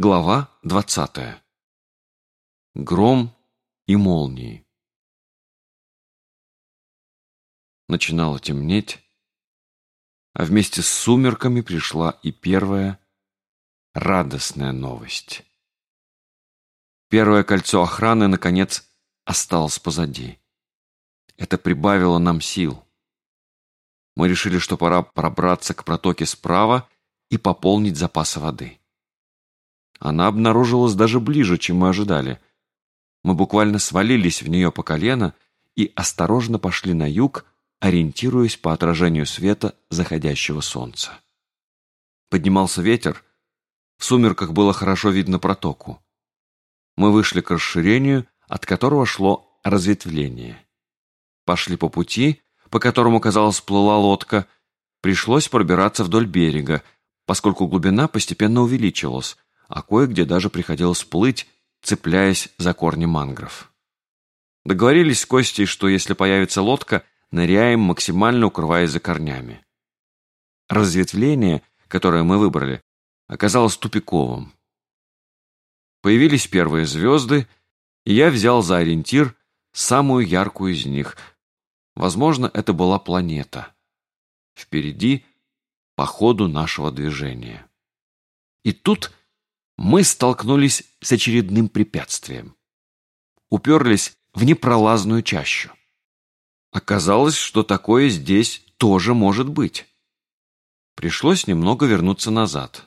Глава двадцатая. Гром и молнии. Начинало темнеть, а вместе с сумерками пришла и первая радостная новость. Первое кольцо охраны, наконец, осталось позади. Это прибавило нам сил. Мы решили, что пора пробраться к протоке справа и пополнить запасы воды. Она обнаружилась даже ближе, чем мы ожидали. Мы буквально свалились в нее по колено и осторожно пошли на юг, ориентируясь по отражению света заходящего солнца. Поднимался ветер, в сумерках было хорошо видно протоку. Мы вышли к расширению, от которого шло разветвление. Пошли по пути, по которому, казалось, плыла лодка. Пришлось пробираться вдоль берега, поскольку глубина постепенно увеличивалась, а кое-где даже приходилось плыть, цепляясь за корни мангров. Договорились с Костей, что если появится лодка, ныряем, максимально укрываясь за корнями. Разветвление, которое мы выбрали, оказалось тупиковым. Появились первые звезды, и я взял за ориентир самую яркую из них. Возможно, это была планета. Впереди по ходу нашего движения. И тут мы столкнулись с очередным препятствием. Уперлись в непролазную чащу. Оказалось, что такое здесь тоже может быть. Пришлось немного вернуться назад.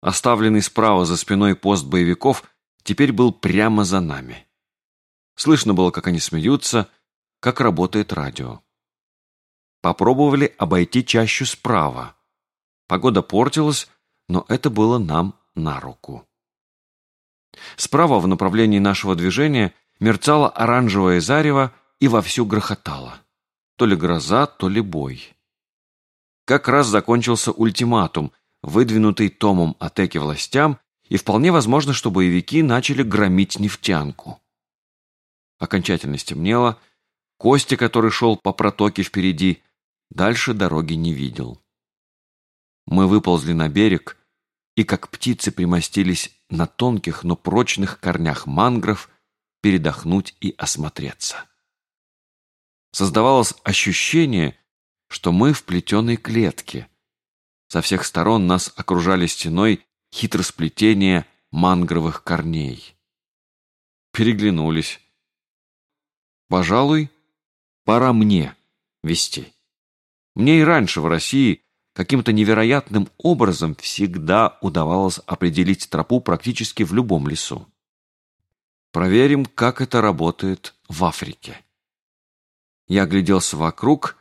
Оставленный справа за спиной пост боевиков теперь был прямо за нами. Слышно было, как они смеются, как работает радио. Попробовали обойти чащу справа. Погода портилась, но это было нам на руку. Справа в направлении нашего движения мерцало оранжевое зарево и вовсю грохотало. То ли гроза, то ли бой. Как раз закончился ультиматум, выдвинутый Томом Атеки властям, и вполне возможно, что боевики начали громить нефтянку. Окончательно стемнело, Костя, который шел по протоке впереди, дальше дороги не видел. Мы выползли на берег, и как птицы примостились на тонких, но прочных корнях мангров передохнуть и осмотреться. Создавалось ощущение, что мы в плетеной клетке. Со всех сторон нас окружали стеной хитросплетения мангровых корней. Переглянулись. Пожалуй, пора мне вести. Мне и раньше в России каким-то невероятным образом всегда удавалось определить тропу практически в любом лесу. Проверим, как это работает в Африке. Я огляделся вокруг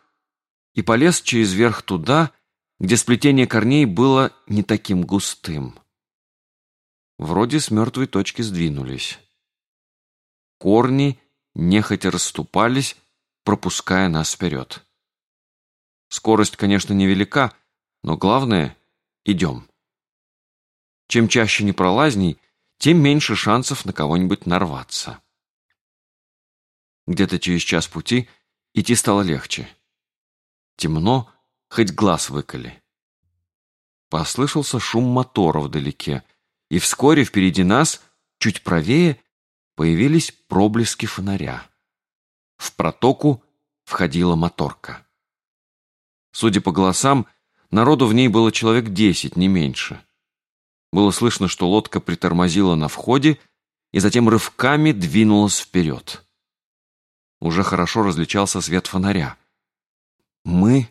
и полез через верх туда, где сплетение корней было не таким густым. Вроде с мертвой точки сдвинулись. Корни нехотя расступались, пропуская нас вперед. Скорость, конечно, невелика, но главное – идем. Чем чаще непролазней, тем меньше шансов на кого-нибудь нарваться. Где-то через час пути идти стало легче. Темно, хоть глаз выколи. Послышался шум мотора вдалеке, и вскоре впереди нас, чуть правее, появились проблески фонаря. В протоку входила моторка. Судя по голосам, Народу в ней было человек десять, не меньше. Было слышно, что лодка притормозила на входе и затем рывками двинулась вперед. Уже хорошо различался свет фонаря. Мы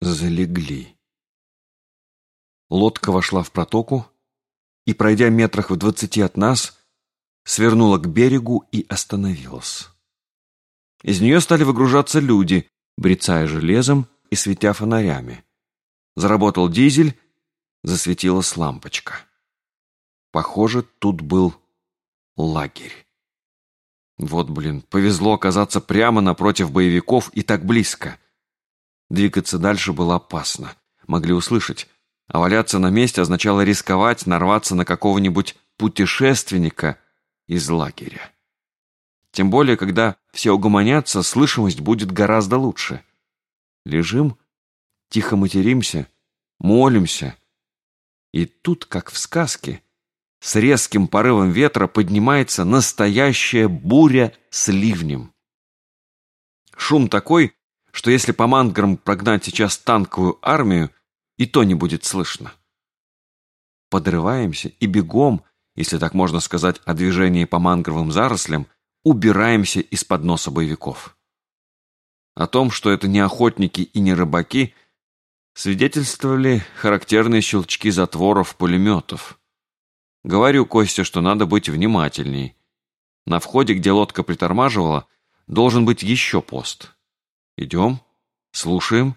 залегли. Лодка вошла в протоку и, пройдя метрах в двадцати от нас, свернула к берегу и остановилась. Из нее стали выгружаться люди, брецая железом и светя фонарями. Заработал дизель, засветилась лампочка. Похоже, тут был лагерь. Вот, блин, повезло оказаться прямо напротив боевиков и так близко. Двигаться дальше было опасно. Могли услышать. А валяться на месте означало рисковать, нарваться на какого-нибудь путешественника из лагеря. Тем более, когда все угомонятся, слышимость будет гораздо лучше. Лежим тихо материмся, молимся. И тут, как в сказке, с резким порывом ветра поднимается настоящая буря с ливнем. Шум такой, что если по манграм прогнать сейчас танковую армию, и то не будет слышно. Подрываемся и бегом, если так можно сказать о движении по мангровым зарослям, убираемся из-под носа боевиков. О том, что это не охотники и не рыбаки, свидетельствовали характерные щелчки затворов пулеметов. Говорю Косте, что надо быть внимательней. На входе, где лодка притормаживала, должен быть еще пост. Идем, слушаем,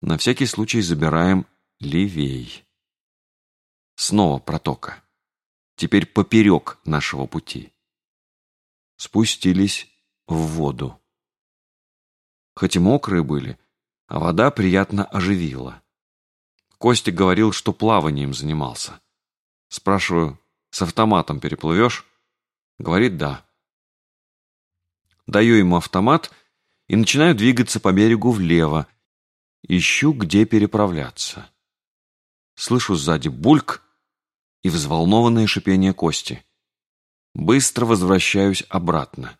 на всякий случай забираем левей. Снова протока. Теперь поперек нашего пути. Спустились в воду. Хоть и мокрые были, а вода приятно оживила. Костя говорил, что плаванием занимался. Спрашиваю, с автоматом переплывешь? Говорит, да. Даю ему автомат и начинаю двигаться по берегу влево. Ищу, где переправляться. Слышу сзади бульк и взволнованное шипение Кости. Быстро возвращаюсь обратно.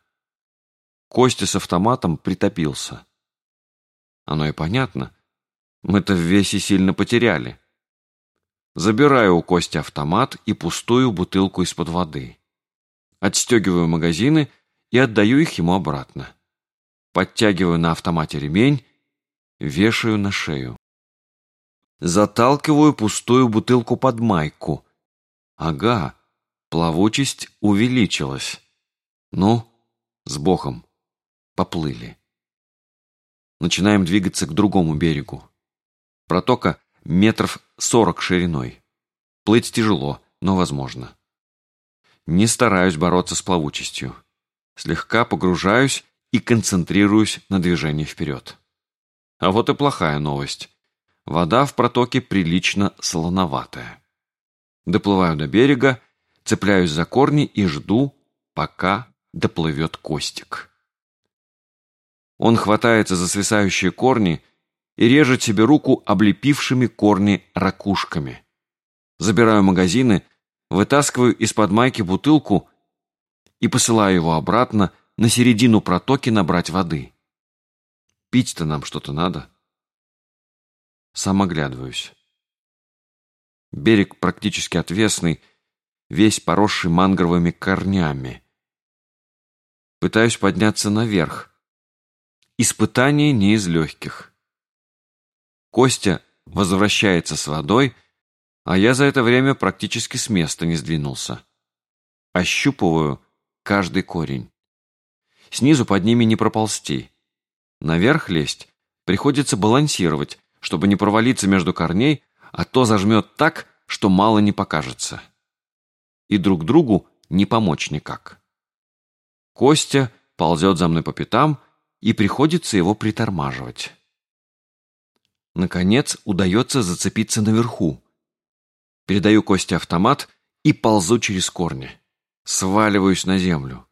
Костя с автоматом притопился. Оно и понятно. Мы-то в весе сильно потеряли. Забираю у Кости автомат и пустую бутылку из-под воды. Отстегиваю магазины и отдаю их ему обратно. Подтягиваю на автомате ремень, вешаю на шею. Заталкиваю пустую бутылку под майку. Ага, плавучесть увеличилась. Ну, с Богом. Поплыли начинаем двигаться к другому берегу. Протока метров сорок шириной. Плыть тяжело, но возможно. Не стараюсь бороться с плавучестью. Слегка погружаюсь и концентрируюсь на движении вперед. А вот и плохая новость. Вода в протоке прилично солоноватая. Доплываю до берега, цепляюсь за корни и жду, пока доплывет Костик. Он хватается за свисающие корни и режет себе руку облепившими корни ракушками. Забираю магазины, вытаскиваю из-под майки бутылку и посылаю его обратно на середину протоки набрать воды. Пить-то нам что-то надо. Сам оглядываюсь. Берег практически отвесный, весь поросший мангровыми корнями. Пытаюсь подняться наверх, Испытание не из легких. Костя возвращается с водой, а я за это время практически с места не сдвинулся. Ощупываю каждый корень. Снизу под ними не проползти. Наверх лезть приходится балансировать, чтобы не провалиться между корней, а то зажмет так, что мало не покажется. И друг другу не помочь никак. Костя ползет за мной по пятам, и приходится его притормаживать. Наконец, удается зацепиться наверху. Передаю Косте автомат и ползу через корни. Сваливаюсь на землю.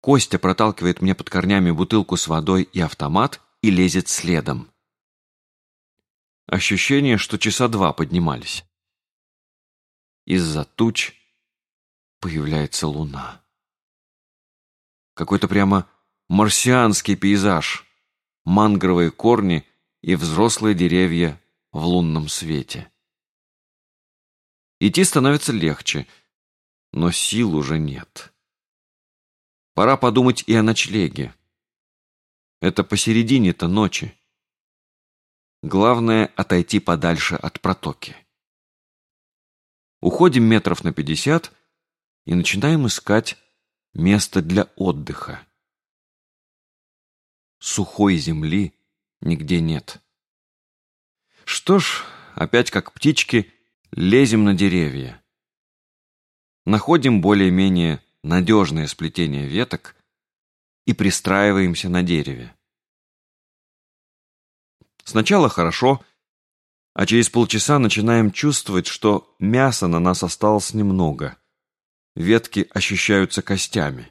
Костя проталкивает мне под корнями бутылку с водой и автомат и лезет следом. Ощущение, что часа два поднимались. Из-за туч появляется луна. Какой-то прямо марсианский пейзаж, мангровые корни и взрослые деревья в лунном свете. Идти становится легче, но сил уже нет. Пора подумать и о ночлеге. Это посередине-то ночи. Главное — отойти подальше от протоки. Уходим метров на пятьдесят и начинаем искать место для отдыха. Сухой земли нигде нет. Что ж, опять как птички, лезем на деревья. Находим более-менее надежное сплетение веток и пристраиваемся на дереве. Сначала хорошо, а через полчаса начинаем чувствовать, что мяса на нас осталось немного. Ветки ощущаются костями.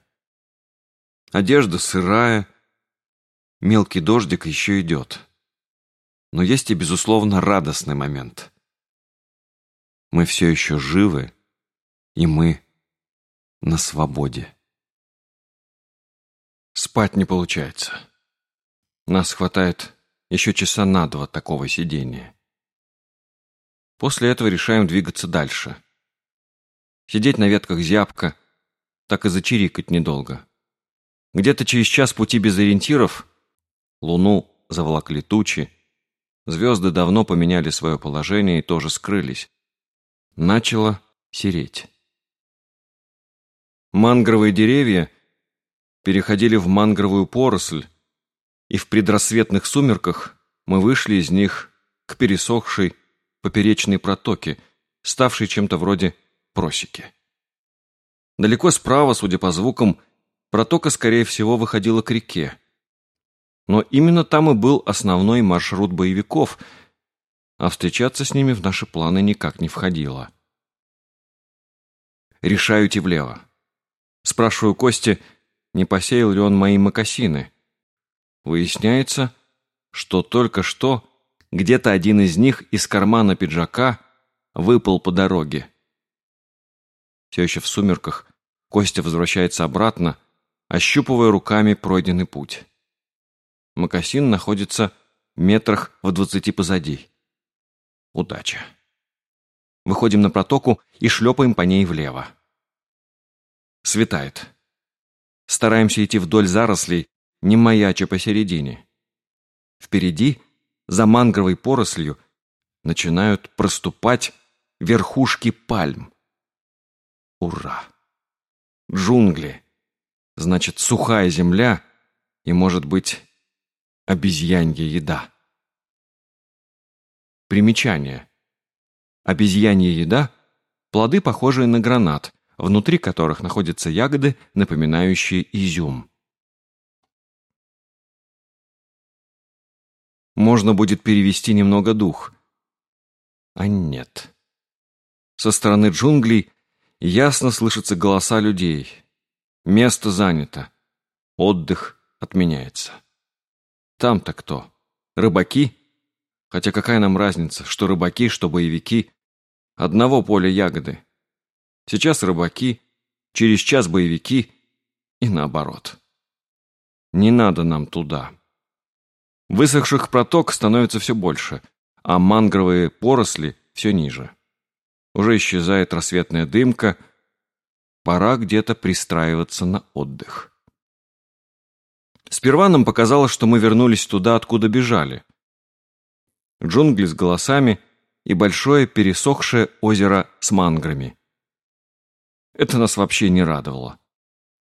Одежда сырая, Мелкий дождик еще идет. Но есть и, безусловно, радостный момент. Мы все еще живы, и мы на свободе. Спать не получается. Нас хватает еще часа на два такого сидения. После этого решаем двигаться дальше. Сидеть на ветках зябко, так и зачирикать недолго. Где-то через час пути без ориентиров луну заволокли тучи, звезды давно поменяли свое положение и тоже скрылись. Начало сереть. Мангровые деревья переходили в мангровую поросль, и в предрассветных сумерках мы вышли из них к пересохшей поперечной протоке, ставшей чем-то вроде просеки. Далеко справа, судя по звукам, протока, скорее всего, выходила к реке. Но именно там и был основной маршрут боевиков, а встречаться с ними в наши планы никак не входило. Решаю идти влево. Спрашиваю Кости, не посеял ли он мои мокасины. Выясняется, что только что где-то один из них из кармана пиджака выпал по дороге. Все еще в сумерках Костя возвращается обратно, ощупывая руками пройденный путь. Макасин находится метрах в двадцати позади. Удача. Выходим на протоку и шлепаем по ней влево. Светает. Стараемся идти вдоль зарослей, не маяча посередине. Впереди, за мангровой порослью, начинают проступать верхушки пальм. Ура! Джунгли. Значит, сухая земля и, может быть, обезьянья еда. Примечание. Обезьянья еда – плоды, похожие на гранат, внутри которых находятся ягоды, напоминающие изюм. Можно будет перевести немного дух. А нет. Со стороны джунглей ясно слышатся голоса людей. Место занято. Отдых отменяется. Там-то кто? Рыбаки? Хотя какая нам разница, что рыбаки, что боевики? Одного поля ягоды. Сейчас рыбаки, через час боевики и наоборот. Не надо нам туда. Высохших проток становится все больше, а мангровые поросли все ниже. Уже исчезает рассветная дымка, пора где-то пристраиваться на отдых. Сперва нам показалось, что мы вернулись туда, откуда бежали. Джунгли с голосами и большое пересохшее озеро с манграми. Это нас вообще не радовало.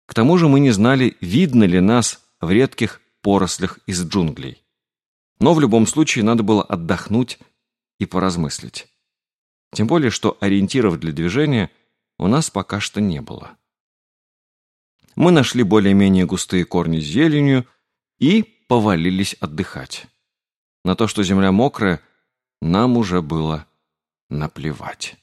К тому же мы не знали, видно ли нас в редких порослях из джунглей. Но в любом случае надо было отдохнуть и поразмыслить. Тем более, что ориентиров для движения у нас пока что не было. Мы нашли более-менее густые корни с зеленью и повалились отдыхать. На то, что земля мокрая, нам уже было наплевать.